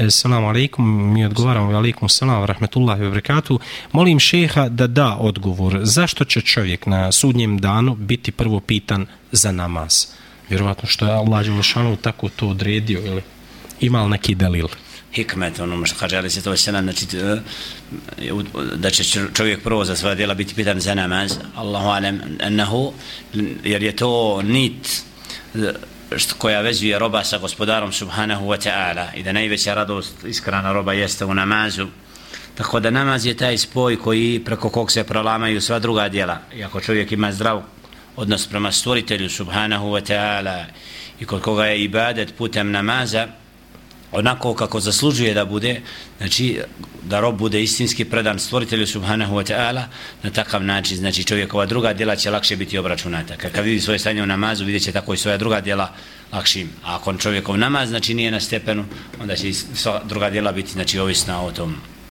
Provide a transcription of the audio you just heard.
E, Assalamu alaikum, mi odgovaramo alaikum salam, rahmetullahi wa. Molim šeha da da odgovor. Zašto će čovjek na sudnjem danu biti prvo pitan za namaz? Vjerovatno što je Allah Đelešanu tako to odredio ili ima li neki delil? hikmet, ono što kaže Ali se to selam, znači e, e, da će čovjek prvo za svoje djela biti pitan za namaz, Allahu alem, ennehu, jer je to nit koja vezuje roba sa gospodarom subhanahu wa ta'ala i da najveća radost iskrana roba jeste u namazu. Tako da namaz je taj spoj koji preko kog se prolamaju sva druga djela. I ako čovjek ima zdrav odnos prema stvoritelju subhanahu wa ta'ala i kod koga je ibadet putem namaza onako kako zaslužuje da bude, znači da rob bude istinski predan stvoritelju subhanahu wa ta'ala, na takav način, znači čovjekova druga djela će lakše biti obračunata. Kad vidi svoje stanje u namazu, vidjet će tako i svoja druga djela lakšim. A ako čovjekov namaz, znači nije na stepenu, onda će sva druga djela biti, znači, ovisna o tom